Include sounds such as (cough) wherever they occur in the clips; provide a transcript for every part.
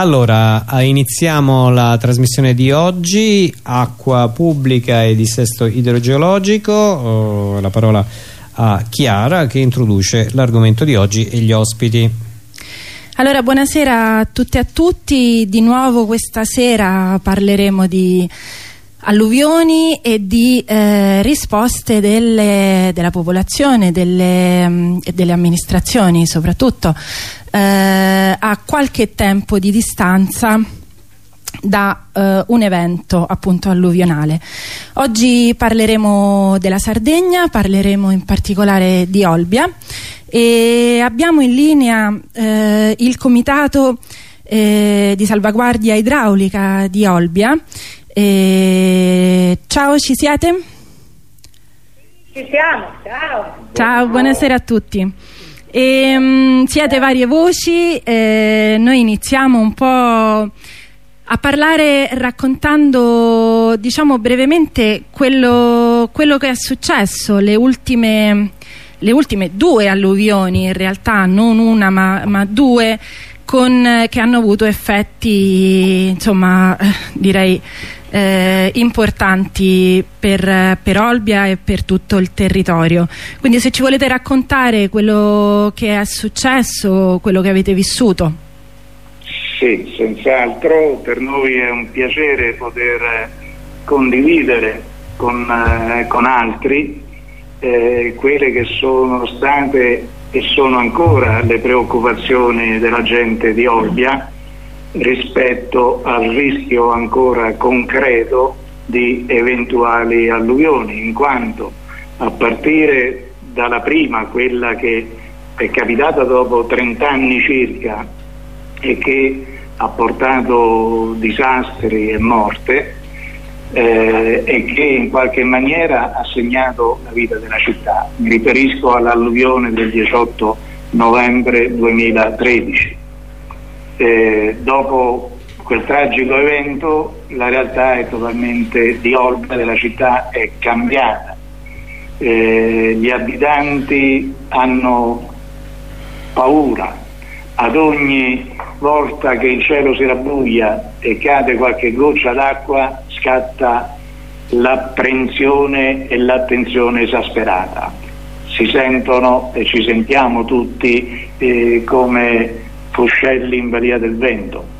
Allora, iniziamo la trasmissione di oggi, acqua pubblica e dissesto idrogeologico, la parola a Chiara che introduce l'argomento di oggi e gli ospiti. Allora, buonasera a tutte e a tutti, di nuovo questa sera parleremo di alluvioni e di eh, risposte delle, della popolazione, delle, mm, e delle amministrazioni soprattutto eh, a qualche tempo di distanza da eh, un evento appunto alluvionale. Oggi parleremo della Sardegna, parleremo in particolare di Olbia e abbiamo in linea eh, il comitato eh, di salvaguardia idraulica di Olbia. Ciao, ci siete? Ci siamo, ciao. Ciao, buonasera a tutti. E, um, siete varie voci, eh, noi iniziamo un po' a parlare raccontando diciamo brevemente quello, quello che è successo, le ultime, le ultime, due alluvioni in realtà, non una ma, ma due con, che hanno avuto effetti insomma eh, direi eh, importanti per, per, Olbia e per tutto il territorio. Quindi se ci volete raccontare quello che è successo, quello che avete vissuto. Sì, senz'altro, per noi è un piacere poter condividere con, eh, con altri eh, quelle che sono state e sono ancora le preoccupazioni della gente di Olbia rispetto al rischio ancora concreto di eventuali alluvioni, in quanto a partire dalla prima, quella che è capitata dopo 30 anni circa e che ha portato disastri e morte eh, e che in qualche maniera ha segnato la vita della città. Mi riferisco all'alluvione del 18 novembre 2013 eh, dopo quel tragico evento la realtà è totalmente di Olbia della città è cambiata. Eh, gli abitanti hanno paura ad ogni volta che il cielo si rabbuglia e cade qualche goccia d'acqua scatta l'apprensione e l'attenzione esasperata. Si sentono e ci sentiamo tutti eh, come Foscelli in Balia del Vento.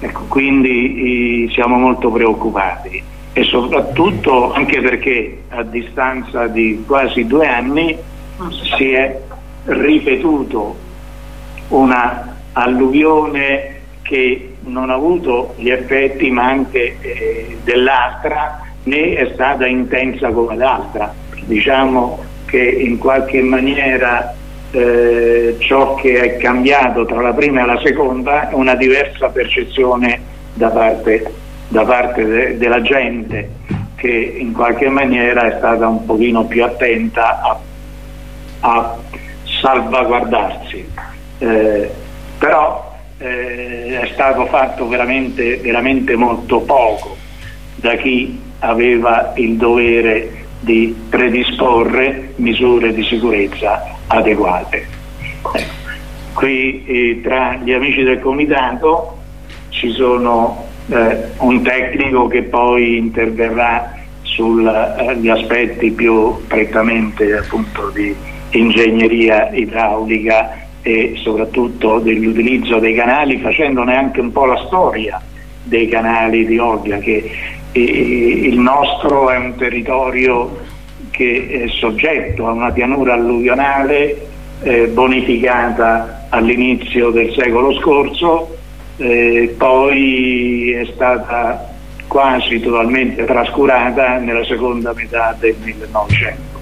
Ecco, quindi i, siamo molto preoccupati e soprattutto anche perché a distanza di quasi due anni si è ripetuto una alluvione che non ha avuto gli effetti ma anche eh, dell'altra né è stata intensa come l'altra. Diciamo che in qualche maniera eh, ciò che è cambiato tra la prima e la seconda è una diversa percezione da parte, da parte de, della gente che in qualche maniera è stata un pochino più attenta a, a salvaguardarsi. Eh, però eh, è stato fatto veramente, veramente molto poco da chi aveva il dovere di predisporre misure di sicurezza adeguate. Ecco. Qui eh, tra gli amici del comitato ci sono eh, un tecnico che poi interverrà sugli eh, aspetti più prettamente appunto di ingegneria idraulica e soprattutto dell'utilizzo dei canali facendone anche un po' la storia dei canali di Olbia che eh, il nostro è un territorio che è soggetto a una pianura alluvionale eh, bonificata all'inizio del secolo scorso, eh, poi è stata quasi totalmente trascurata nella seconda metà del 1900.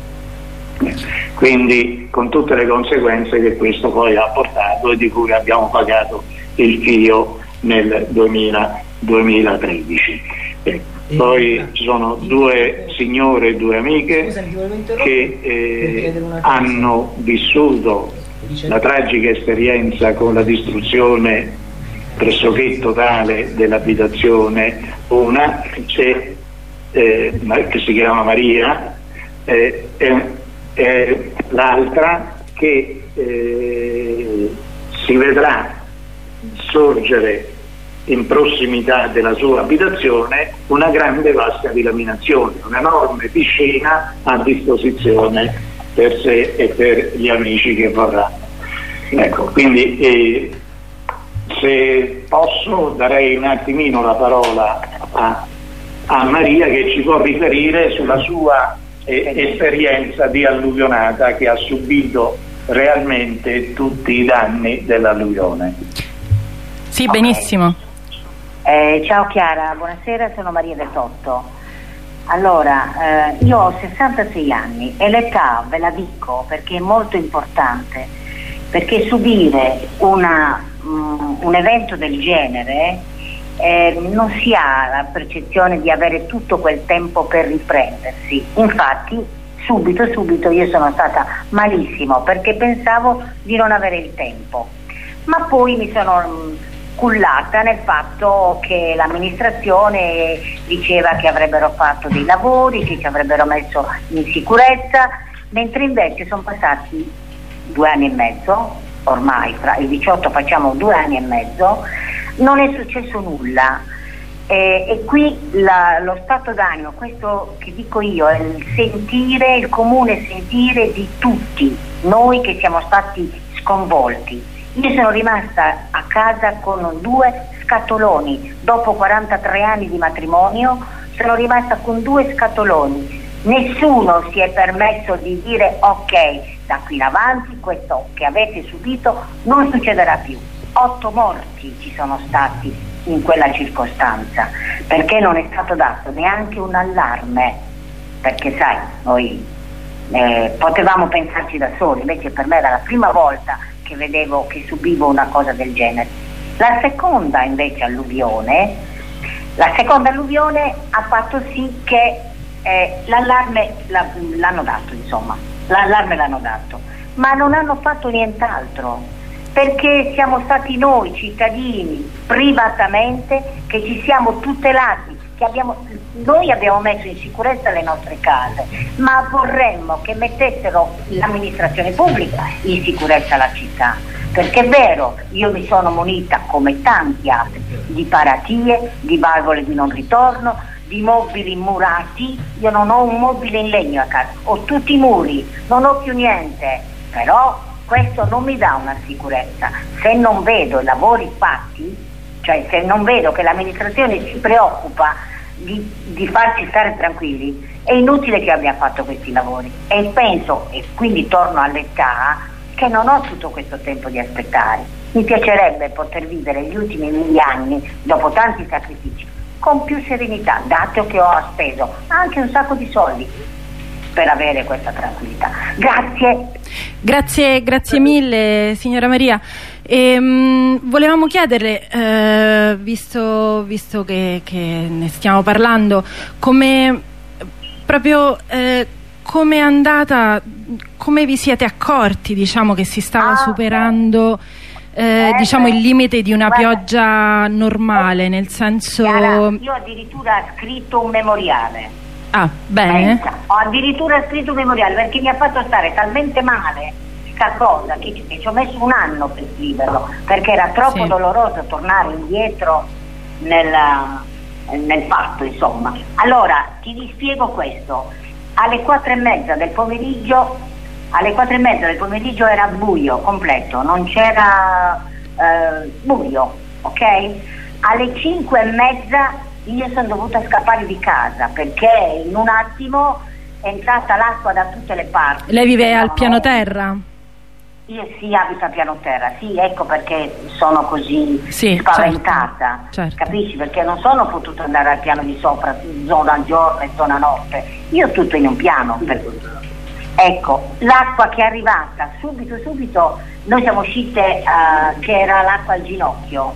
Quindi con tutte le conseguenze che questo poi ha portato e di cui abbiamo pagato il fio nel 2000, 2013. Ecco. Poi ci sono due signore e due amiche che eh, hanno vissuto la tragica esperienza con la distruzione pressoché totale dell'abitazione, una che, eh, che, si chiama Maria eh, e l'altra che eh, si vedrà sorgere in prossimità della sua abitazione una grande vasca di laminazione, un'enorme piscina a disposizione per sé e per gli amici che vorranno. Ecco, quindi eh, se posso darei un attimino la parola a, a Maria che ci può riferire sulla sua eh, esperienza di alluvionata che ha subito realmente tutti i danni dell'alluvione. Sì, benissimo. Eh, ciao Chiara, buonasera, sono Maria Del Totto. Allora, eh, io ho 66 anni e l'età ve la dico perché è molto importante, perché subire una, um, un evento del genere eh, non si ha la percezione di avere tutto quel tempo per riprendersi. Infatti, subito, subito io sono stata malissimo perché pensavo di non avere il tempo. Ma poi mi sono mm, cullata nel fatto che l'amministrazione diceva che avrebbero fatto dei lavori, che ci avrebbero messo in sicurezza, mentre invece sono passati due anni e mezzo, ormai fra il 18 facciamo due anni e mezzo, non è successo nulla. Eh, e qui la, lo stato d'animo, questo che dico io, è il sentire, il comune sentire di tutti, noi che siamo stati sconvolti io sono rimasta a casa con due scatoloni, dopo 43 anni di matrimonio sono rimasta con due scatoloni. Nessuno si è permesso di dire ok, da qui in avanti questo che avete subito non succederà più. Otto morti ci sono stati in quella circostanza perché non è stato dato neanche un allarme, perché sai, noi eh, potevamo pensarci da soli, invece per me era la prima volta che vedevo che subivo una cosa del genere. La seconda invece alluvione, la seconda alluvione ha fatto sì che eh, l'allarme la, l'hanno dato, insomma, l'allarme l'hanno dato, ma non hanno fatto nient'altro, perché siamo stati noi cittadini privatamente che ci siamo tutelati Abbiamo, noi abbiamo messo in sicurezza le nostre case, ma vorremmo che mettessero l'amministrazione pubblica in sicurezza la città. Perché è vero, io mi sono munita come tanti altri di paratie, di valvole di non ritorno, di mobili murati, io non ho un mobile in legno a casa, ho tutti i muri, non ho più niente, però questo non mi dà una sicurezza. Se non vedo i lavori fatti, cioè se non vedo che l'amministrazione si preoccupa di, di, farci stare tranquilli, è inutile che abbia fatto questi lavori. E penso, e quindi torno all'età, che non ho tutto questo tempo di aspettare. Mi piacerebbe poter vivere gli ultimi mille anni, dopo tanti sacrifici, con più serenità, dato che ho speso anche un sacco di soldi per avere questa tranquillità. Grazie. Grazie, grazie mille signora Maria. E, um, volevamo chiederle, eh, visto, visto che, che, ne stiamo parlando, come proprio eh, come è andata, come vi siete accorti diciamo, che si stava ah, superando eh, diciamo, il limite di una guarda, pioggia normale, nel senso... Chiara, io addirittura ho scritto un memoriale. Ah, bene. Pensa, ho addirittura scritto un memoriale perché mi ha fatto stare talmente male questa cosa che ci, che ci ho messo un anno per scriverlo perché era troppo sì. doloroso tornare indietro nel, nel fatto insomma. Allora ti rispiego questo. Alle quattro e mezza del pomeriggio alle quattro e mezza del pomeriggio era buio completo non c'era eh, buio ok? Alle cinque e mezza io sono dovuta scappare di casa perché in un attimo è entrata l'acqua da tutte le parti. Lei vive al piano terra? Io sì, abito a piano terra, sì, ecco perché sono così sì, spaventata, certo, certo. capisci? Perché non sono potuta andare al piano di sopra, zona giorno e zona notte, io tutto in un piano. Per... Ecco, l'acqua che è arrivata subito, subito, noi siamo uscite uh, che era l'acqua al ginocchio,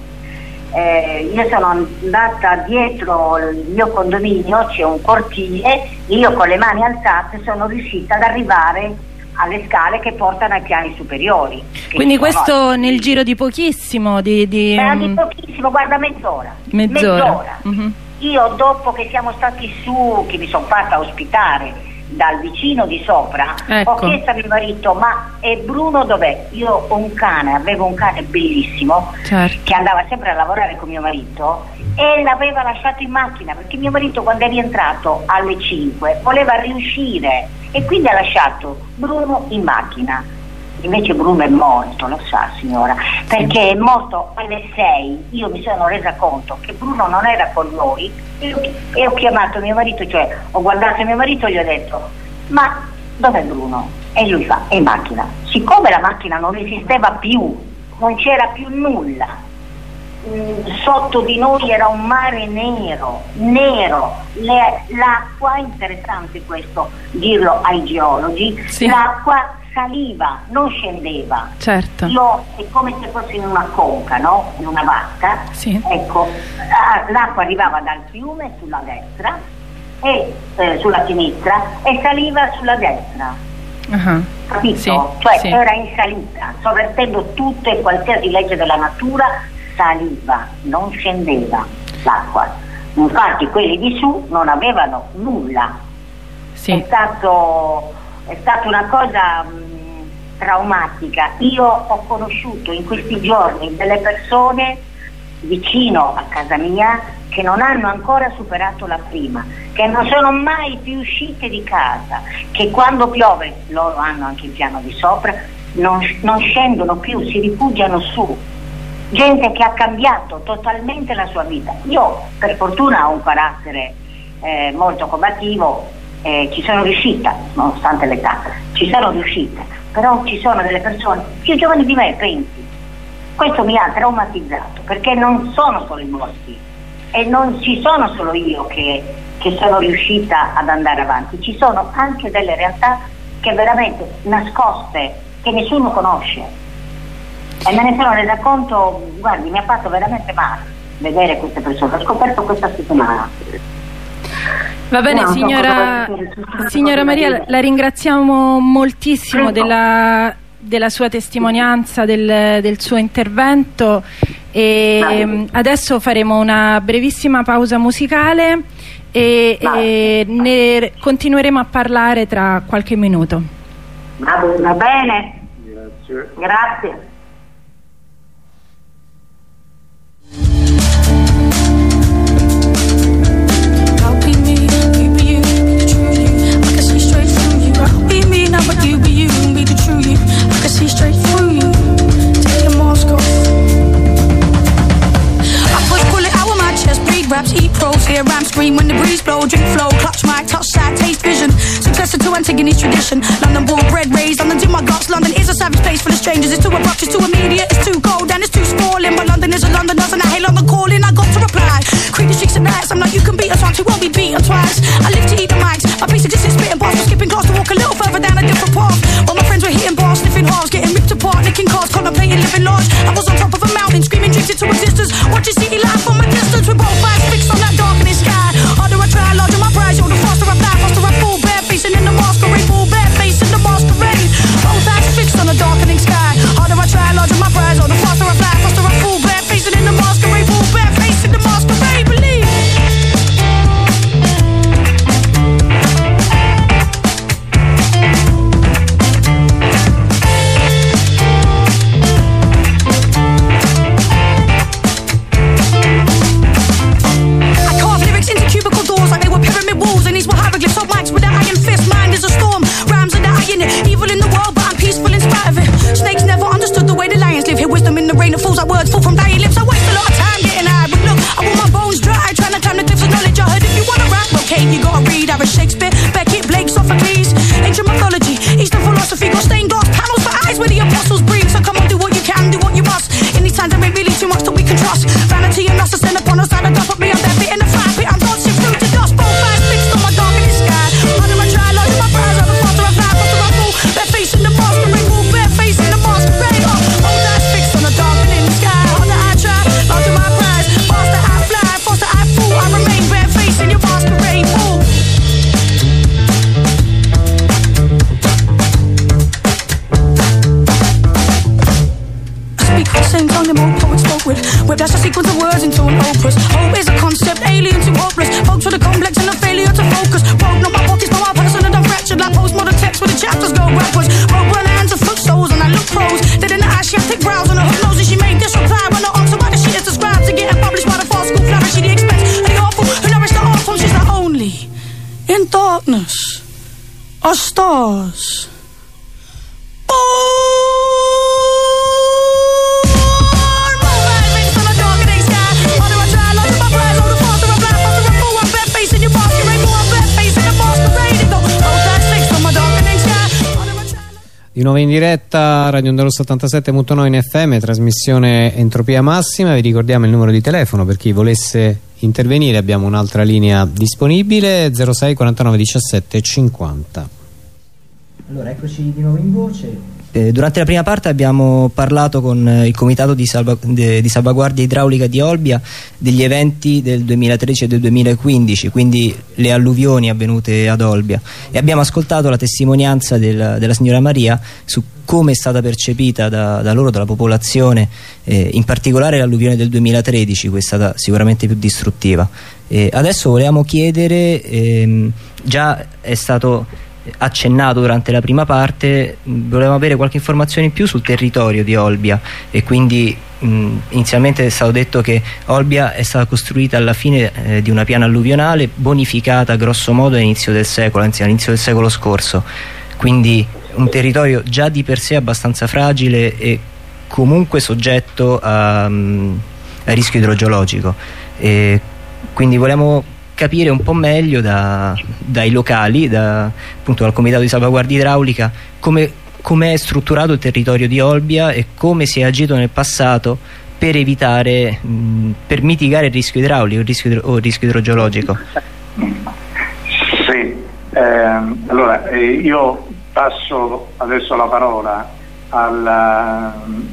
eh, io sono andata dietro il mio condominio, c'è un cortile, io con le mani alzate sono riuscita ad arrivare alle scale che portano ai piani superiori. Quindi questo no, nel giro di pochissimo? Di, di, eh, di pochissimo, guarda mezz'ora. Mezz'ora. mezz'ora. -huh. Io dopo che siamo stati su, che mi sono fatta ospitare dal vicino di sopra, Ecco. ho chiesto a mio marito ma e Bruno dov'è? Io ho un cane, avevo un cane bellissimo Certo. che andava sempre a lavorare con mio marito e l'aveva lasciato in macchina perché mio marito quando è rientrato alle 5 voleva riuscire e quindi ha lasciato Bruno in macchina. Invece Bruno è morto, lo sa signora, perché è morto alle 6, io mi sono resa conto che Bruno non era con noi e ho, chiamato mio marito, cioè ho guardato mio marito e gli ho detto ma dov'è Bruno? E lui fa, è in macchina. Siccome la macchina non esisteva più, non c'era più nulla, mm, sotto di noi era un mare nero, nero, Le- l'acqua, interessante questo dirlo ai geologi, Sì. l'acqua saliva, non scendeva. Certo. Io è come se fosse in una conca, no? In una vasca. Sì. Ecco, l'acqua arrivava dal fiume sulla destra e eh, sulla sinistra e saliva sulla destra. Ah, Capito? Sì, cioè sì. era in salita, sovvertendo tutte e qualsiasi legge della natura, saliva, non scendeva l'acqua. Infatti quelli di su non avevano nulla. È, Sì. stato, è stata una cosa mh, traumatica. Io ho conosciuto in questi giorni delle persone vicino a casa mia che non hanno ancora superato la prima, che non sono mai più uscite di casa, che quando piove, loro hanno anche il piano di sopra, non, non scendono più, si rifugiano su. Gente che ha cambiato totalmente la sua vita. Io per fortuna ho un carattere eh, molto combattivo, eh, ci sono riuscita, nonostante l'età, ci sono riuscita, però ci sono delle persone più giovani di me, pensi, questo mi ha traumatizzato perché non sono solo i morti. E non ci sono solo io che, che sono riuscita ad andare avanti, ci sono anche delle realtà che veramente nascoste, che nessuno conosce. E me ne sono resa conto, guardi, mi ha fatto veramente male vedere queste persone, l'ho scoperto questa settimana. Va bene No, signora, no, no, no, signora no, Maria, la ringraziamo moltissimo della, della sua testimonianza, del, del suo intervento e mm, adesso faremo una brevissima pausa musicale e, e ne continueremo a parlare tra qualche minuto. Va bene? Grazie. I'll Take your mask off. I push, pull it out of my chest, breathe raps, eat pros, hear rhymes, scream when the breeze blow, drink flow, clutch mic, touch sight, taste vision. Successor to Antigone's tradition. London born, bred, raised, London's in my guts. London is a savage place full of strangers. It's too abrupt, it's too immediate, it's too cold, and it's too sprawling. But London is a Londoner, and I hate London calling. I got to reply. Creep the streets at nights, I'm like, you can beat us once, you won't be beaten twice. I live to eat the mics, my basic just spitting bars, skipping class Don't you see? With. Whiplash a sequence of words into an opus. Hope is a concept, alien to hopeless. Folks with a complex and a failure to focus. Broke, not my pockets, but my person and I'm fractured. text where the chapters go backwards. Wrote one hands and foot soles and I look pros. Then in the eye she had thick brows and a hook nose and she made this reply when I asked her why the shit is described to getting published by the fast school flourish. The expense of the awful who nourished the art form. She's like only in darkness are stars. Di nuovo in diretta Radio Onda Rossa 87.9 in FM, trasmissione Entropia Massima. Vi ricordiamo il numero di telefono per chi volesse intervenire. Abbiamo un'altra linea disponibile 06 49 17 50. Allora, eccoci di nuovo in voce. Eh, durante la prima parte abbiamo parlato con eh, il Comitato di, salva de di, Salvaguardia Idraulica di Olbia degli eventi del 2013 e del 2015, quindi le alluvioni avvenute ad Olbia e abbiamo ascoltato la testimonianza del, della signora Maria su come è stata percepita da, da loro, dalla popolazione, eh, in particolare l'alluvione del 2013, che è stata sicuramente più distruttiva. adesso volevamo chiedere, ehm, già è stato accennato durante la prima parte volevamo avere qualche informazione in più sul territorio di Olbia. E quindi mh, inizialmente è stato detto che Olbia è stata costruita alla fine eh, di una piana alluvionale bonificata grosso modo all'inizio del secolo anzi all'inizio del secolo scorso. Quindi un territorio già di per sé abbastanza fragile e comunque soggetto a, um, a rischio idrogeologico. E quindi volevamo capire un po' meglio da, dai locali, da, appunto dal Comitato di Salvaguardia Idraulica, come com è strutturato il territorio di Olbia e come si è agito nel passato per evitare, mh, per mitigare il rischio idraulico il rischio o il rischio idrogeologico. Sì, ehm, allora eh, io passo adesso la parola al,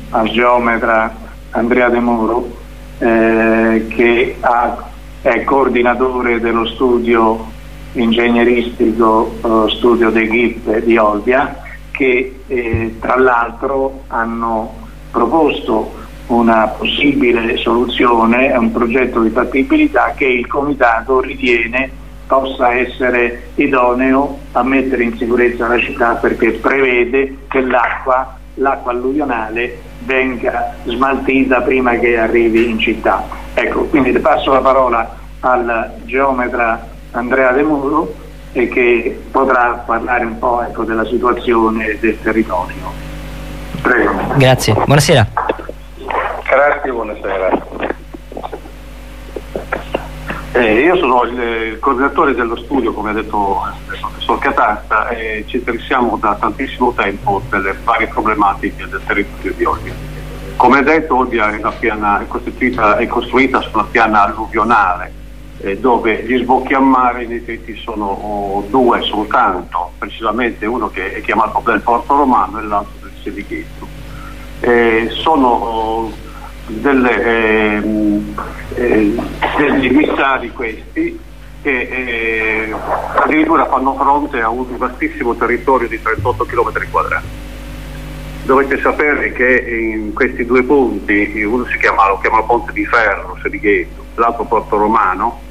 al geometra Andrea De Moro eh, che ha è coordinatore dello studio ingegneristico uh, studio dei GIP di Olbia che eh, tra l'altro hanno proposto una possibile soluzione, un progetto di fattibilità che il Comitato ritiene possa essere idoneo a mettere in sicurezza la città perché prevede che l'acqua, l'acqua alluvionale venga smaltita prima che arrivi in città. Ecco, quindi passo la parola al geometra Andrea De Muro e che potrà parlare un po' ecco, della situazione del territorio. Prego. Grazie, buonasera. Grazie, buonasera. Eh, io sono il, il, coordinatore dello studio, come ha detto il professor Catasta, e ci interessiamo da tantissimo tempo delle varie problematiche del territorio di Olbia. Come detto, Olbia è, piana, è, è costruita su una piana alluvionale, eh, dove gli sbocchi a mare in effetti sono oh, due soltanto, precisamente uno che è chiamato del Porto Romano e l'altro del Sedighetto. Eh, sono oh, delle, ehm, eh, degli missari questi che eh, addirittura fanno fronte a un vastissimo territorio di 38 km quadrati. Dovete sapere che in questi due punti, uno si chiama, lo chiama Ponte di Ferro, Sedighetto, l'altro Porto Romano,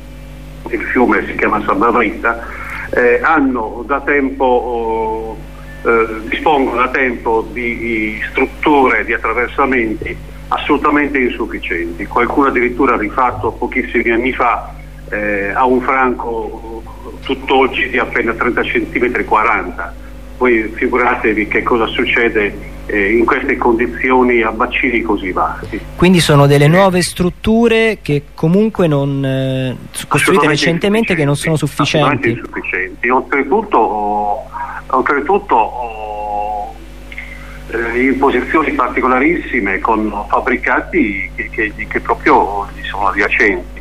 il fiume si chiama Santa Rita, eh, hanno da tempo, oh, eh, dispongono da tempo di, di strutture, di attraversamenti assolutamente insufficienti. Qualcuno addirittura ha rifatto pochissimi anni fa eh, a un franco tutt'oggi di appena 30 cm 40 poi figuratevi che cosa succede eh, in queste condizioni a bacini così vasti. Quindi sono delle nuove strutture che comunque non eh, costruite recentemente che non sono sufficienti. insufficienti. Oltretutto, oltretutto in posizioni particolarissime con fabbricati che, che, che proprio gli sono adiacenti.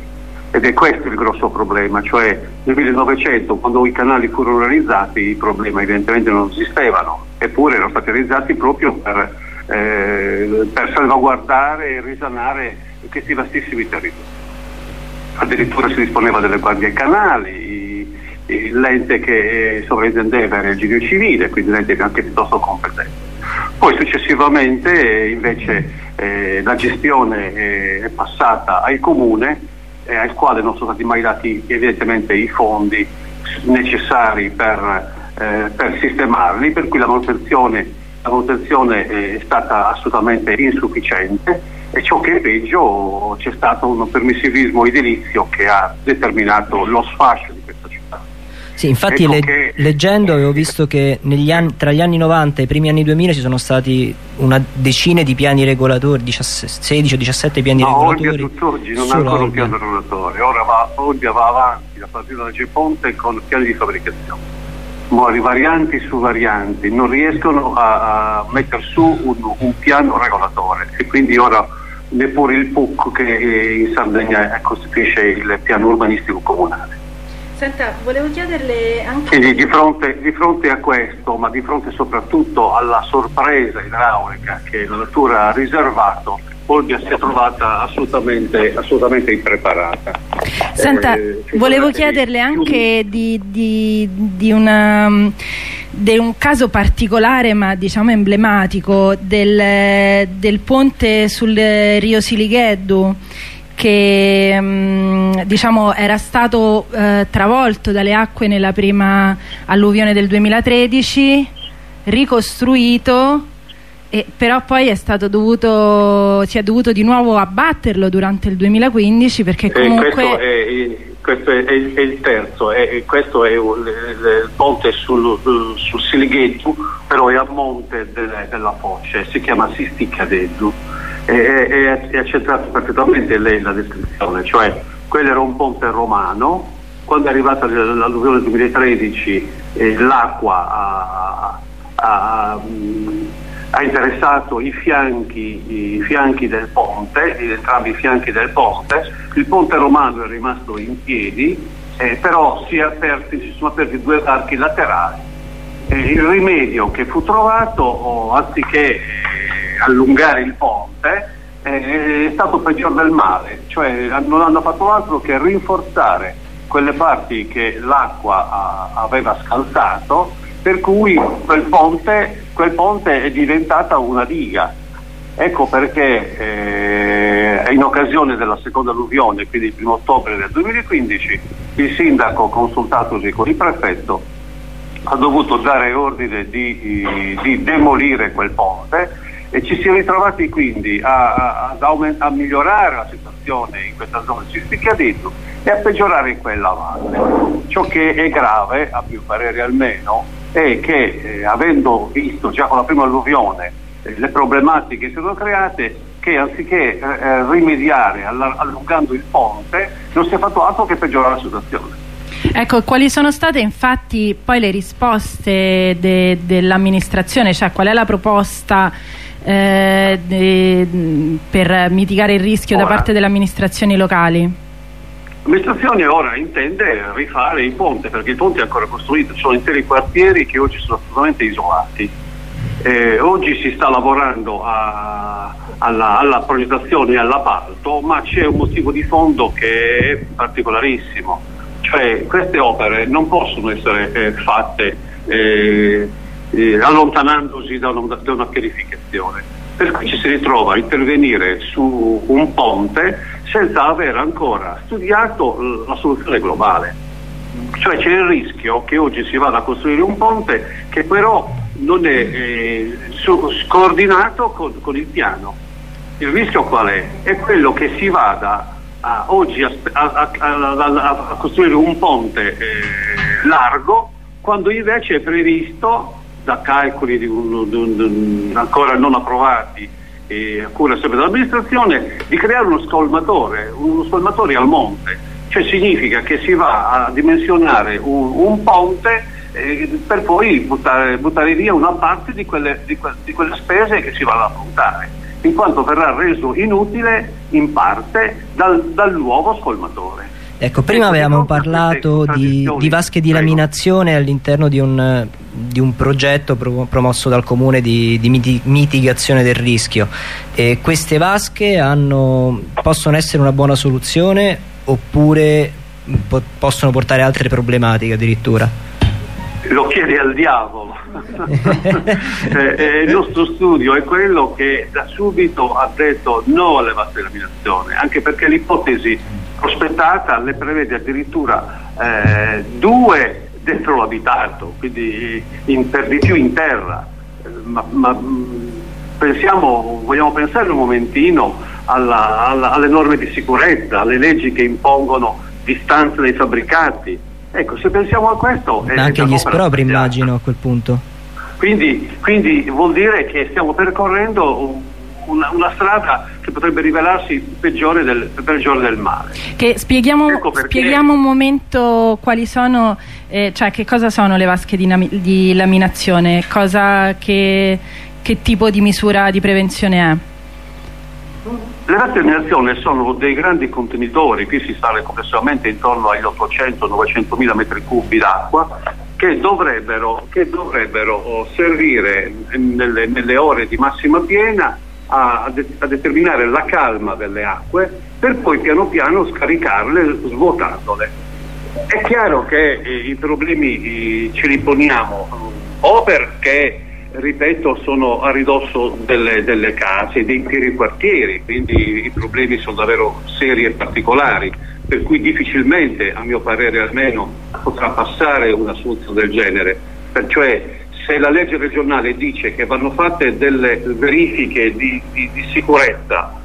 Ed è questo il grosso problema, cioè nel 1900 quando i canali furono realizzati i problemi evidentemente non esistevano, eppure erano stati realizzati proprio per, eh, per salvaguardare e risanare questi vastissimi territori. Addirittura si disponeva delle guardie canali, l'ente che sovrintendeva era il genio civile, quindi l'ente anche piuttosto competente. Poi successivamente invece eh, la gestione eh, è passata al comune eh, al quale non sono stati mai dati evidentemente i fondi necessari per eh, per sistemarli, per cui la manutenzione, la manutenzione è stata assolutamente insufficiente e ciò che è peggio c'è stato un permissivismo edilizio che ha determinato lo sfascio. Sì, infatti Ecco le- che- leggendo avevo visto che negli anni- tra gli anni 90 e i primi anni 2000 ci sono stati una decina di piani regolatori, 17 16 o 17 piani No, Olbia regolatori. tutt'oggi non ha ancora un Olbia. piano regolatore, ora va, Olbia va avanti a partire da G-Ponte con piani di fabbricazione. Mori varianti su varianti, non riescono a, a mettere su un, un piano regolatore e quindi ora neppure il PUC che eh, in Sardegna eh, costituisce il piano urbanistico comunale. Senta, volevo chiederle anche... Quindi di fronte, di fronte a questo, ma di fronte soprattutto alla sorpresa idraulica che la natura ha riservato, Olbia si è trovata assolutamente, assolutamente impreparata. Senta, Eh, volevo chiederle anche di, di- di una- di un caso particolare ma diciamo emblematico del, del ponte sul Rio Siligheddu che mm, diciamo era stato eh, travolto dalle acque nella prima alluvione del 2013 ricostruito e però poi è stato dovuto si è dovuto di nuovo abbatterlo durante il 2015 perché Eh, comunque questo è, questo è- è il- è il terzo, questo è un- il, ponte sul, sul Silighetto, però è a monte delle- della foce, si chiama Sisticadeddu è, è accentrato perfettamente lei la descrizione, cioè quello era un ponte romano, quando è arrivata l'alluvione del 2013 eh, l'acqua ha, ha- ha interessato i fianchi, i fianchi del ponte, entrambi i fianchi del ponte, il ponte romano è rimasto in piedi, eh, però si, aperti- si sono aperti due archi laterali. Il rimedio che fu trovato, oh, anziché eh, allungare il ponte, eh, è stato peggior del male, cioè non hanno fatto altro che rinforzare quelle parti che l'acqua aveva scalzato, per cui quel ponte, quel ponte è diventata una diga. Ecco perché eh, in occasione della seconda alluvione, quindi il primo ottobre del 2015, il sindaco, consultatosi con il prefetto, ha dovuto dare ordine di, di demolire quel ponte e ci si è ritrovati quindi a, a- a migliorare la situazione in questa zona di Sticchiadito e a peggiorare in quella valle. Ciò che è grave, a mio parere almeno, è che eh, avendo visto già con la prima alluvione eh, le problematiche che si sono create, che anziché eh, eh, rimediare allungando il ponte, non si è fatto altro che peggiorare la situazione. Ecco, quali sono state infatti poi le risposte de- dell'amministrazione, cioè qual è la proposta eh, per mitigare il rischio da Ora. parte delle amministrazioni locali? L'amministrazione ora intende rifare il ponte perché il ponte è ancora costruito, ci sono interi quartieri che oggi sono assolutamente isolati. Eh, oggi si sta lavorando a- alla, alla progettazione e all'appalto, ma c'è un motivo di fondo che è particolarissimo, cioè queste opere non possono essere eh, fatte eh, eh, allontanandosi da, una- da una pianificazione. Per cui ci si ritrova a intervenire su un ponte senza aver ancora studiato la soluzione globale. Cioè c'è il rischio che oggi si vada a costruire un ponte che però non è eh, coordinato con, con il piano. Il rischio qual è? È quello che si vada a- oggi a, a- a- costruire un ponte eh, largo quando invece è previsto da calcoli di un- di un- ancora non approvati e a cura sempre dell'amministrazione di creare uno scolmatore, uno scolmatore al monte, cioè significa che si va a dimensionare un, un ponte eh, per poi buttare, buttare via una parte di quelle, di que- di quelle spese che si vanno a affrontare, in quanto verrà reso inutile in parte dal, dal nuovo scolmatore. Ecco, prima Ecco, avevamo di queste parlato di, contraddizioni, di vasche di laminazione all'interno di un, di un progetto pro- promosso dal comune di, di miti- mitigazione del rischio. E queste vasche hanno- possono essere una buona soluzione oppure po- possono portare altre problematiche addirittura? Lo chiede al diavolo. (laughs) Eh, eh, il nostro studio è quello che da subito ha detto no alle vaste laminazioni, anche perché l'ipotesi prospettata le prevede addirittura eh, due dentro l'abitato, quindi in, per di più in terra. Eh, ma, ma mh, pensiamo, vogliamo pensare un momentino alla, alla, alle norme di sicurezza, alle leggi che impongono distanze dai fabbricati. Ecco, se pensiamo a questo... Ma anche gli espropri immagino a quel punto. Quindi, quindi, vuol dire che stiamo percorrendo una, una, strada che potrebbe rivelarsi peggiore del, peggiore del male. Che spieghiamo, ecco spieghiamo, un momento quali sono, eh, cioè che cosa sono le vasche di, di laminazione, cosa che, che tipo di misura di prevenzione è? Le laminazione sono dei grandi contenitori, qui si sale complessivamente intorno agli 800-900 mila metri cubi d'acqua che dovrebbero, che dovrebbero oh, servire nelle, nelle, ore di massima piena a, a, de, a, determinare la calma delle acque per poi piano piano scaricarle svuotandole. È chiaro che eh, i problemi eh, ce li poniamo o perché ripeto, sono a ridosso delle, delle, case, dei interi quartieri, quindi i problemi sono davvero seri e particolari per cui difficilmente, a mio parere almeno, potrà passare una soluzione del genere. Cioè, se la legge regionale dice che vanno fatte delle verifiche di, di, di sicurezza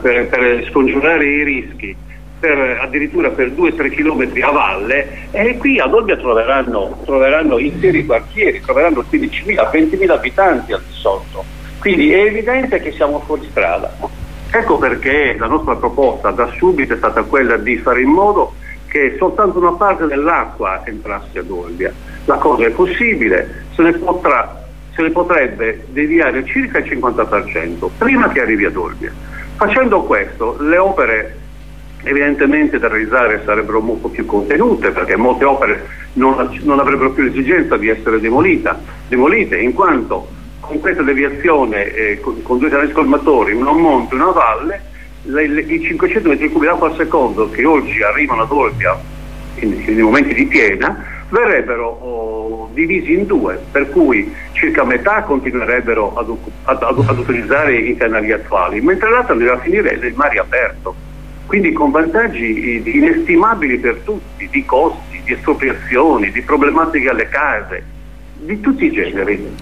per, per, scongiurare i rischi, per, addirittura per 2-3 km a valle, e qui ad Olbia troveranno, troveranno interi quartieri, troveranno 15.000-20.000 abitanti al di sotto. Quindi è evidente che siamo fuori strada. Ecco perché la nostra proposta da subito è stata quella di fare in modo che soltanto una parte dell'acqua entrasse ad Olbia. La cosa è possibile, se ne, potrà, se ne potrebbe deviare circa il 50% prima che arrivi ad Olbia. Facendo questo, le opere evidentemente da realizzare sarebbero molto più contenute perché molte opere non, non avrebbero più l'esigenza di essere demolita, demolite in quanto con questa deviazione eh, con, con, due trasformatori, uno a monte e uno a valle, le, le, i 500 metri cubi d'acqua al secondo che oggi arrivano ad Olbia nei momenti di piena verrebbero oh, divisi in due, per cui circa metà continuerebbero ad, ad, ad, ad utilizzare i canali attuali, mentre l'altra andrà a finire nel mare aperto. Quindi con vantaggi inestimabili per tutti, di costi, di espropriazioni, di problematiche alle case, di tutti i generi.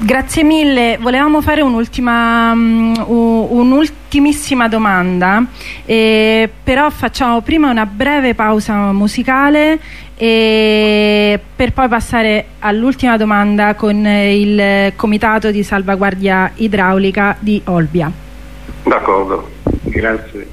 Grazie mille, volevamo fare un'ultima, um, un'ultimissima domanda, eh, però facciamo prima una breve pausa musicale eh, per poi passare all'ultima domanda con il Comitato di Salvaguardia Idraulica di Olbia. D'accordo, grazie.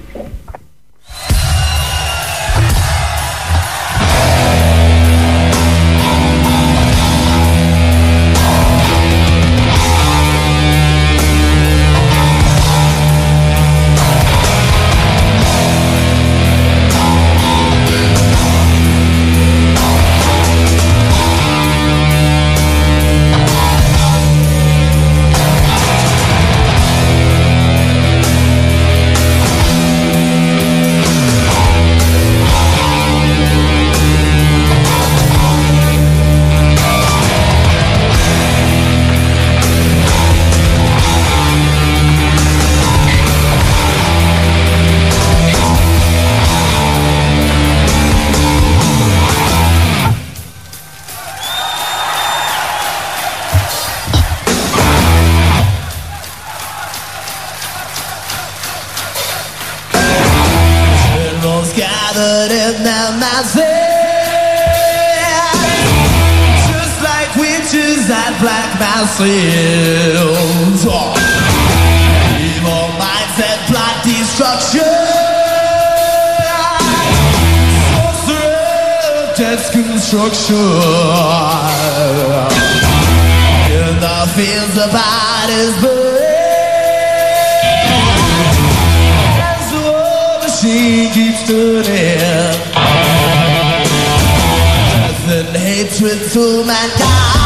Construction. In the fields, the body's burning. As the war machine keeps turning. Death and hatred to mankind.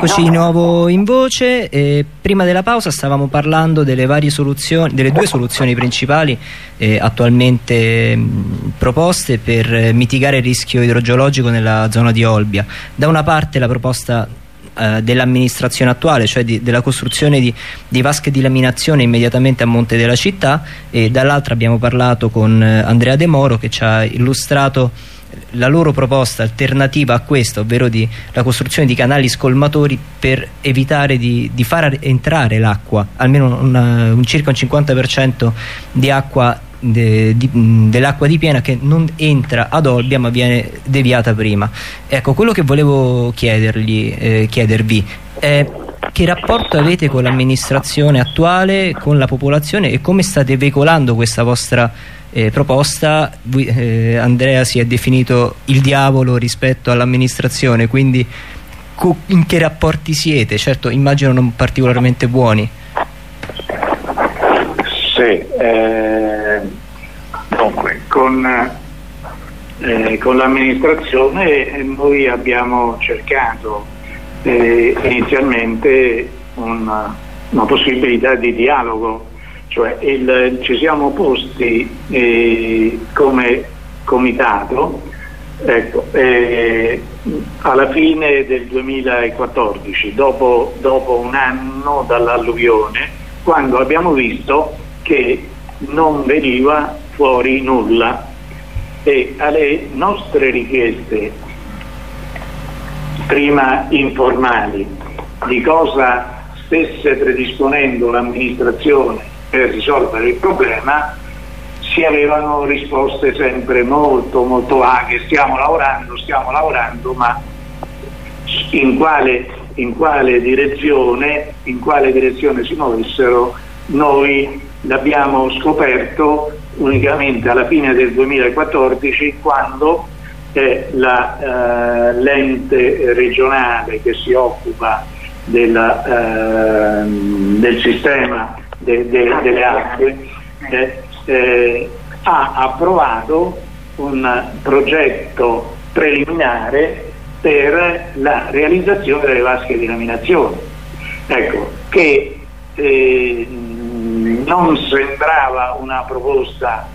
Rieccoci di nuovo in voce. Eh, prima della pausa stavamo parlando delle delle due soluzioni principali eh, attualmente mh, proposte per eh, mitigare il rischio idrogeologico nella zona di Olbia. Da una parte la proposta eh, dell'amministrazione attuale, cioè di, della costruzione di, di, vasche di laminazione immediatamente a monte della città e dall'altra abbiamo parlato con eh, Andrea De Moro che ci ha illustrato la loro proposta alternativa a questa, ovvero di, la costruzione di canali scolmatori per evitare di, di far entrare l'acqua, almeno una, un circa un 50% di acqua dell'acqua di piena che non entra ad Olbia ma viene deviata prima. Ecco, quello che volevo chiedergli, eh, chiedervi è che rapporto avete con l'amministrazione attuale, con la popolazione e come state veicolando questa vostra eh, proposta eh, Andrea si è definito il diavolo rispetto all'amministrazione quindi in che rapporti siete? certo immagino non particolarmente buoni sì eh, dunque con, eh, con l'amministrazione noi abbiamo cercato eh, inizialmente una, una possibilità di dialogo cioè il, ci siamo posti eh, come comitato ecco, eh, alla fine del 2014, dopo, dopo un anno dall'alluvione, quando abbiamo visto che non veniva fuori nulla. E alle nostre richieste prima informali di cosa stesse predisponendo l'amministrazione per risolvere il problema si avevano risposte sempre molto molto vaghe, stiamo lavorando, stiamo lavorando, ma in quale, in quale direzione, in quale direzione si muovessero noi l'abbiamo scoperto unicamente alla fine del 2014 quando eh, l'ente eh, regionale che si occupa della, eh, del sistema de, de, delle acque, eh, eh, ha approvato un progetto preliminare per la realizzazione delle vasche di laminazione. Ecco, che eh, non sembrava una proposta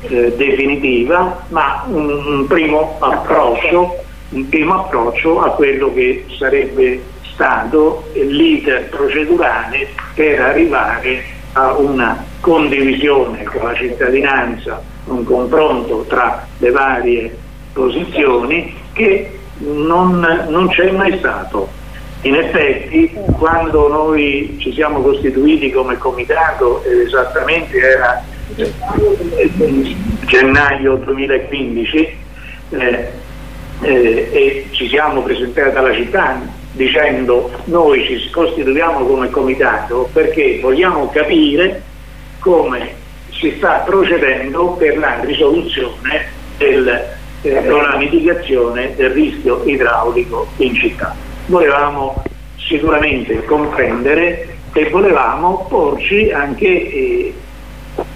eh, definitiva, ma un, un, primo approccio, un primo approccio a quello che sarebbe stato l'iter procedurale per arrivare a una condivisione con la cittadinanza, un confronto tra le varie posizioni che non, non c'è mai stato. In effetti quando noi ci siamo costituiti come comitato, esattamente era eh, gennaio 2015, eh, eh, e ci siamo presentati alla città dicendo noi ci costituiamo come comitato perché vogliamo capire come si sta procedendo per la risoluzione del, eh, con la mitigazione del rischio idraulico in città. Volevamo sicuramente comprendere e volevamo porci anche eh,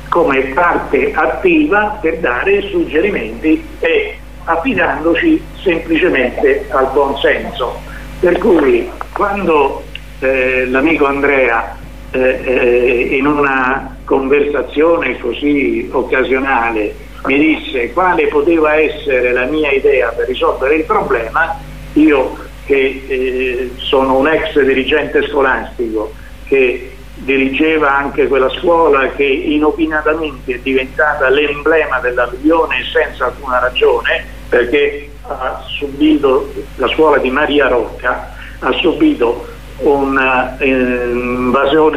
come parte attiva per dare suggerimenti e affidandoci semplicemente al buon senso per cui quando eh, l'amico Andrea eh, eh, in una conversazione così occasionale mi disse quale poteva essere la mia idea per risolvere il problema, io che eh, sono un ex dirigente scolastico che dirigeva anche quella scuola che inopinatamente è diventata l'emblema dell'alluvione senza alcuna ragione perché ha subito, la scuola di Maria Rocca ha subito un'invasione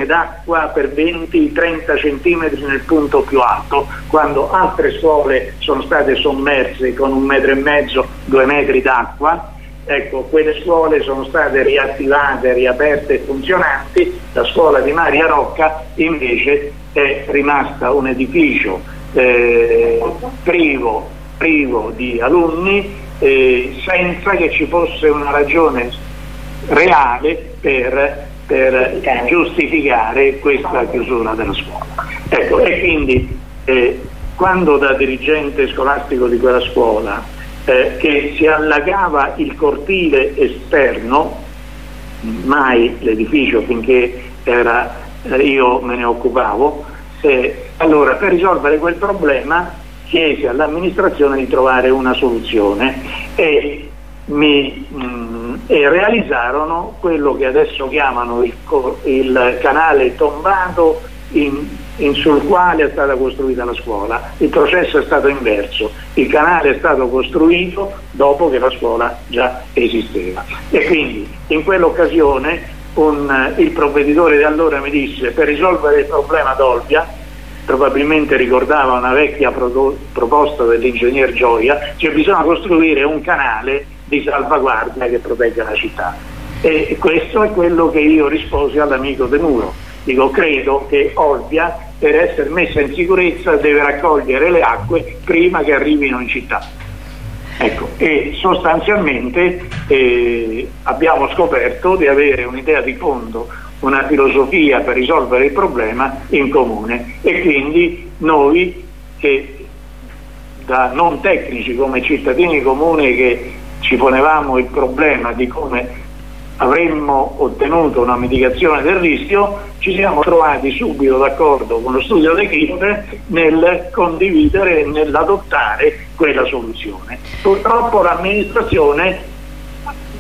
d'acqua per 20-30 centimetri nel punto più alto, quando altre scuole sono state sommerse con un metro e mezzo, due metri d'acqua. Ecco, quelle scuole sono state riattivate, riaperte e funzionanti, la scuola di Maria Rocca invece è rimasta un edificio eh, privo, privo di alunni eh, senza che ci fosse una ragione reale per, per giustificare questa chiusura della scuola. Ecco, e quindi eh, quando da dirigente scolastico di quella scuola eh, che si allagava il cortile esterno mai l'edificio finché era, eh, io me ne occupavo, eh, allora per risolvere quel problema chiesi all'amministrazione di trovare una soluzione e, mi, mh, e realizzarono quello che adesso chiamano il, il canale tombato in, in sul quale è stata costruita la scuola. Il processo è stato inverso, il canale è stato costruito dopo che la scuola già esisteva. E quindi in quell'occasione un, il provveditore di allora mi disse per risolvere il problema d'Olbia probabilmente ricordava una vecchia proposta dell'ingegner Gioia, cioè bisogna costruire un canale di salvaguardia che protegga la città. E questo è quello che io risposi all'amico De Muro. Dico, credo che Olbia per essere messa in sicurezza deve raccogliere le acque prima che arrivino in città. Ecco, e sostanzialmente eh, abbiamo scoperto di avere un'idea di fondo una filosofia per risolvere il problema in comune e quindi noi che da non tecnici come cittadini comuni che ci ponevamo il problema di come avremmo ottenuto una mitigazione del rischio, ci siamo trovati subito d'accordo con lo studio d'equipe nel condividere e nell'adottare quella soluzione. Purtroppo l'amministrazione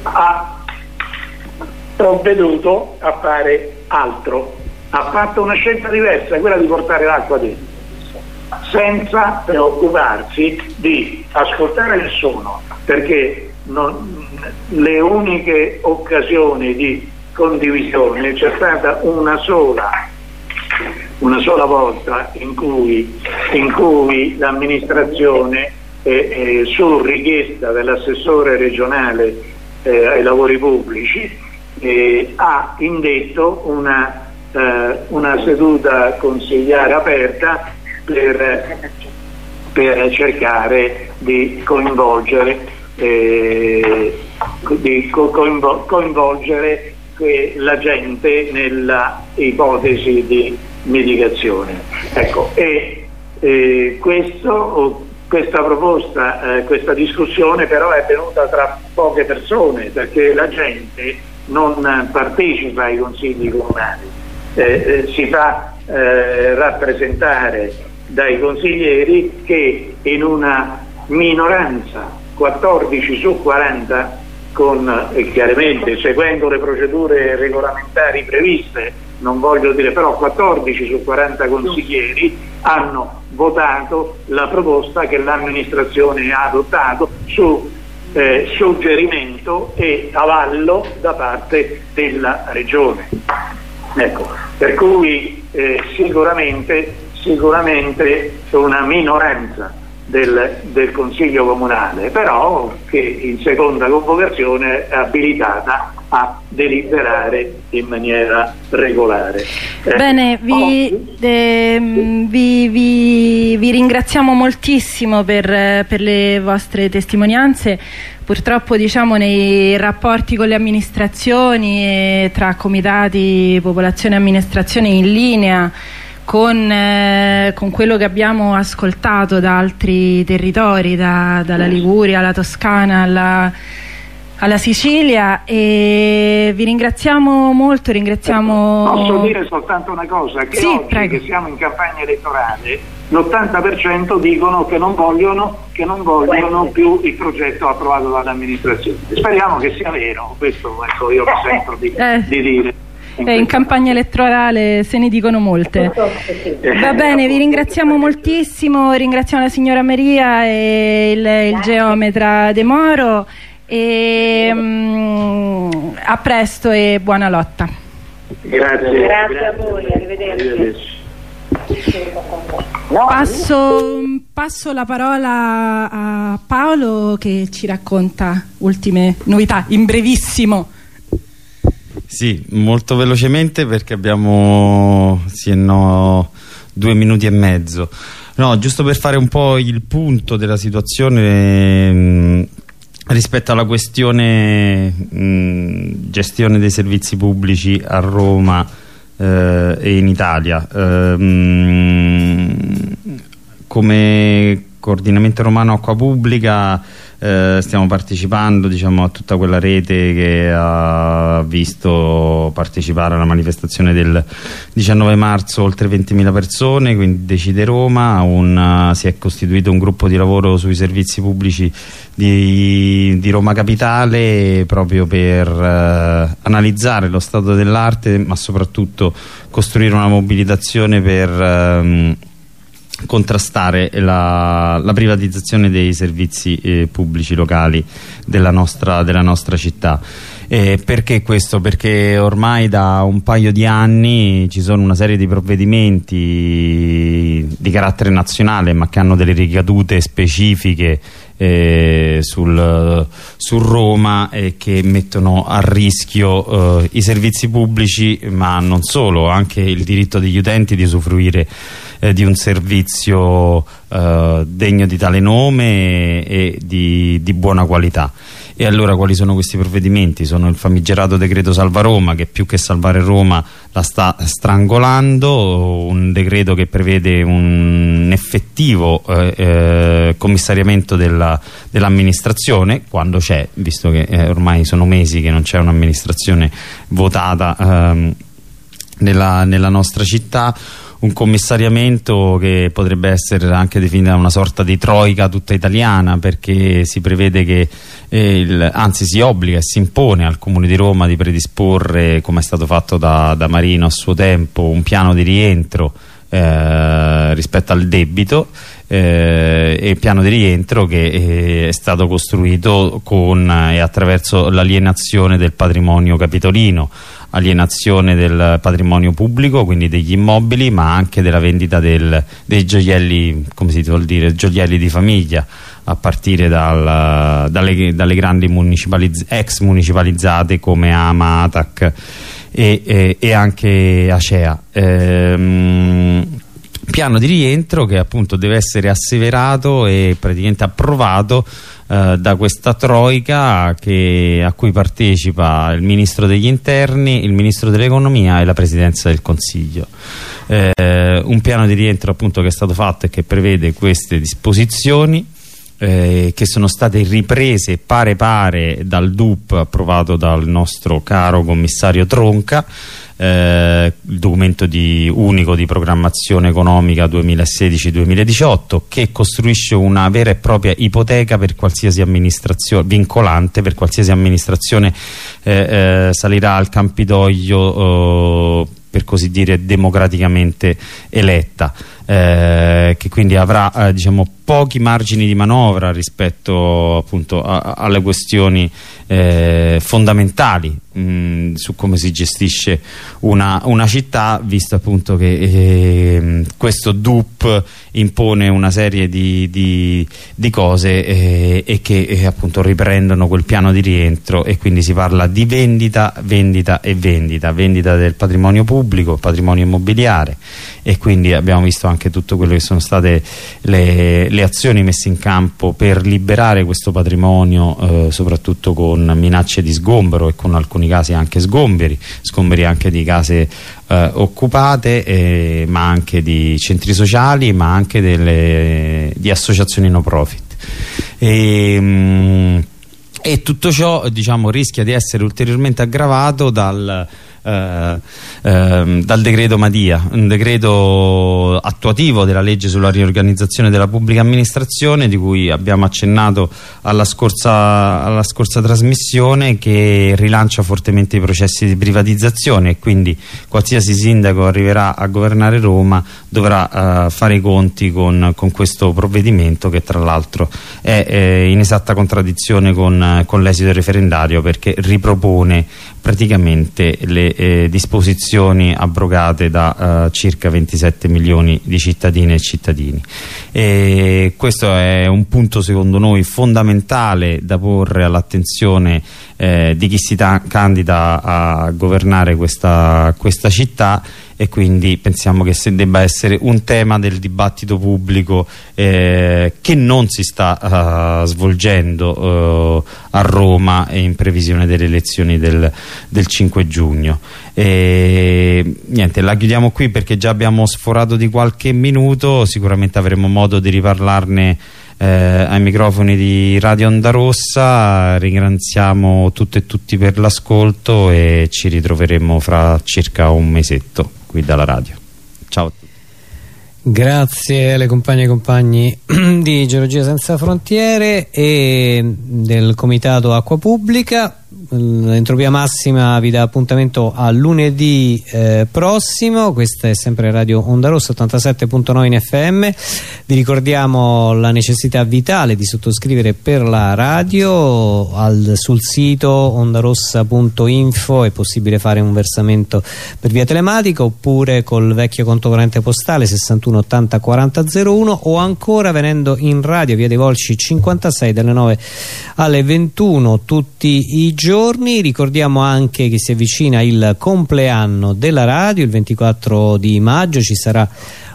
ha provveduto a fare altro, ha fatto una scelta diversa, quella di portare l'acqua dentro, senza preoccuparsi di ascoltare nessuno, perché non, le uniche occasioni di condivisione c'è stata una sola una sola volta in cui, in cui l'amministrazione eh, eh, su richiesta dell'assessore regionale eh, ai lavori pubblici eh, ha indetto una, eh, una, seduta consigliare aperta per, per cercare di coinvolgere, eh, di co coinvol coinvolgere la gente nella ipotesi di mitigazione. Ecco, e, eh, questo, questa proposta, eh, questa discussione però è venuta tra poche persone perché la gente non partecipa ai consigli comunali, eh, eh, si fa eh, rappresentare dai consiglieri che in una minoranza, 14 su 40, con, eh, chiaramente seguendo le procedure regolamentari previste, non voglio dire però 14 su 40 consiglieri hanno votato la proposta che l'amministrazione ha adottato su eh, suggerimento e avallo da parte della Regione. Ecco, per cui eh, sicuramente, sicuramente una minoranza del, del, Consiglio Comunale, però che in seconda convocazione è abilitata a deliberare in maniera regolare. Eh, Bene, vi, eh, vi, vi, vi, ringraziamo moltissimo per, per, le vostre testimonianze. Purtroppo diciamo, nei rapporti con le amministrazioni tra comitati, popolazione e amministrazione in linea con, eh, con, quello che abbiamo ascoltato da altri territori, da, dalla Liguria alla Toscana alla, alla, Sicilia e vi ringraziamo molto, ringraziamo... Posso dire soltanto una cosa, che sì, oggi prego. che siamo in campagna elettorale l'80% dicono che non vogliono, che non vogliono più il progetto approvato dall'amministrazione. Speriamo che sia vero, questo ecco, io mi sento di, eh. di dire. Eh, in campagna elettorale se ne dicono molte. Va bene, vi ringraziamo moltissimo, ringraziamo la signora Maria e il, il geometra De Moro e um, a presto e buona lotta. Grazie. Grazie a voi, arrivederci. arrivederci. Passo, passo, la parola a Paolo che ci racconta ultime novità in brevissimo. Sì, molto velocemente perché abbiamo sì e no due minuti e mezzo. No, giusto per fare un po' il punto della situazione mh, rispetto alla questione mh, gestione dei servizi pubblici a Roma eh, e in Italia. Eh, mh, come coordinamento romano acqua pubblica eh, stiamo partecipando diciamo, a tutta quella rete che ha visto partecipare alla manifestazione del 19 marzo oltre 20.000 persone quindi Decide Roma una, si è costituito un gruppo di lavoro sui servizi pubblici di, di Roma Capitale proprio per eh, analizzare lo stato dell'arte ma soprattutto costruire una mobilitazione per ehm, contrastare la, la, privatizzazione dei servizi eh, pubblici locali della nostra, della nostra città. Eh, perché questo? Perché ormai da un paio di anni ci sono una serie di provvedimenti di carattere nazionale ma che hanno delle ricadute specifiche eh, sul, su Roma e che mettono a rischio eh, i servizi pubblici ma non solo, anche il diritto degli utenti di usufruire eh, di un servizio eh, degno di tale nome e, e di, di buona qualità. E allora quali sono questi provvedimenti? Sono il famigerato decreto Salva Roma che più che salvare Roma la sta strangolando, un decreto che prevede un effettivo eh, eh, commissariamento dell'amministrazione dell quando c'è, visto che eh, ormai sono mesi che non c'è un'amministrazione votata ehm, nella, nella nostra città un commissariamento che potrebbe essere anche definita una sorta di troica tutta italiana perché si prevede che eh, il, anzi si obbliga e si impone al Comune di Roma di predisporre come è stato fatto da, da Marino a suo tempo un piano di rientro eh, rispetto al debito eh, e piano di rientro che eh, è stato costruito con e eh, attraverso l'alienazione del patrimonio capitolino alienazione del patrimonio pubblico, quindi degli immobili, ma anche della vendita del, dei gioielli, come si vuol dire, gioielli di famiglia, a partire dal, dalle, dalle, grandi municipalizz ex municipalizzate come Ama, Atac e, e, e anche Acea. Ehm, piano di rientro che appunto deve essere asseverato e praticamente approvato eh, da questa troica che, a cui partecipa il ministro degli interni, il ministro dell'economia e la presidenza del consiglio. Eh, un piano di rientro appunto che è stato fatto e che prevede queste disposizioni eh, che sono state riprese pare pare dal DUP approvato dal nostro caro commissario Tronca eh, il documento di, unico di programmazione economica 2016-2018 che costruisce una vera e propria ipoteca per qualsiasi amministrazione vincolante per qualsiasi amministrazione eh, eh salirà al Campidoglio eh, per così dire democraticamente eletta eh, che quindi avrà eh, diciamo, pochi margini di manovra rispetto appunto a, alle questioni eh, fondamentali mh, su come si gestisce una, una città visto appunto che eh, questo DUP impone una serie di, di, di cose eh, e che eh, appunto riprendono quel piano di rientro e quindi si parla di vendita, vendita e vendita. Vendita del patrimonio pubblico, patrimonio immobiliare e quindi abbiamo visto anche tutto quello che sono state le, le azioni messe in campo per liberare questo patrimonio eh, soprattutto con minacce di sgombero e con alcuni casi anche sgomberi sgomberi anche di case eh, occupate eh, ma anche di centri sociali ma anche delle, di associazioni no profit. E, mh, e tutto ciò diciamo, rischia di essere ulteriormente aggravato dal eh, ehm, dal decreto Madia, un decreto attuativo della legge sulla riorganizzazione della pubblica amministrazione di cui abbiamo accennato alla scorsa, alla scorsa trasmissione che rilancia fortemente i processi di privatizzazione e quindi qualsiasi sindaco arriverà a governare Roma dovrà uh, fare i conti con, con, questo provvedimento che tra l'altro è eh, in esatta contraddizione con, con l'esito referendario perché ripropone praticamente le eh, disposizioni abrogate da uh, circa 27 milioni di cittadine e cittadini. E questo è un punto secondo noi fondamentale da porre all'attenzione eh, di chi si candida a governare questa, questa città e quindi pensiamo che se debba essere un tema del dibattito pubblico eh, che non si sta uh, svolgendo uh, a Roma in previsione delle elezioni del, del 5 giugno. E, niente la chiudiamo qui perché già abbiamo sforato di qualche minuto. Sicuramente avremo modo di riparlarne eh, ai microfoni di Radio Onda Rossa. Ringraziamo tutte e tutti per l'ascolto e ci ritroveremo fra circa un mesetto qui dalla radio. Ciao a tutti. Grazie alle compagne e compagni di Geologia Senza Frontiere e del Comitato Acqua Pubblica l'entropia massima vi dà appuntamento a lunedì eh, prossimo. Questa è sempre Radio Onda Rossa 87.9 in FM vi ricordiamo la necessità vitale di sottoscrivere per la radio al, sul sito ondarossa.info è possibile fare un versamento per via telematica oppure col vecchio conto corrente postale 61 80 40 01 o ancora venendo in radio via dei Volci 56 dalle 9 alle 21 tutti i giorni giorni. Ricordiamo anche che si avvicina il compleanno della radio il 24 di maggio. Ci sarà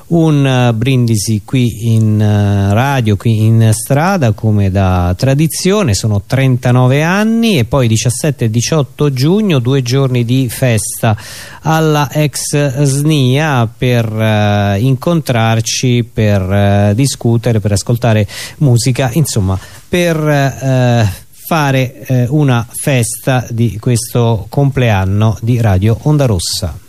un uh, brindisi qui in uh, radio, qui in strada come da tradizione, sono 39 anni e poi 17 e 18 giugno due giorni di festa alla ex SNIA per uh, incontrarci, per discutere, per ascoltare musica, insomma per fare eh, una festa di questo compleanno di Radio Onda Rossa.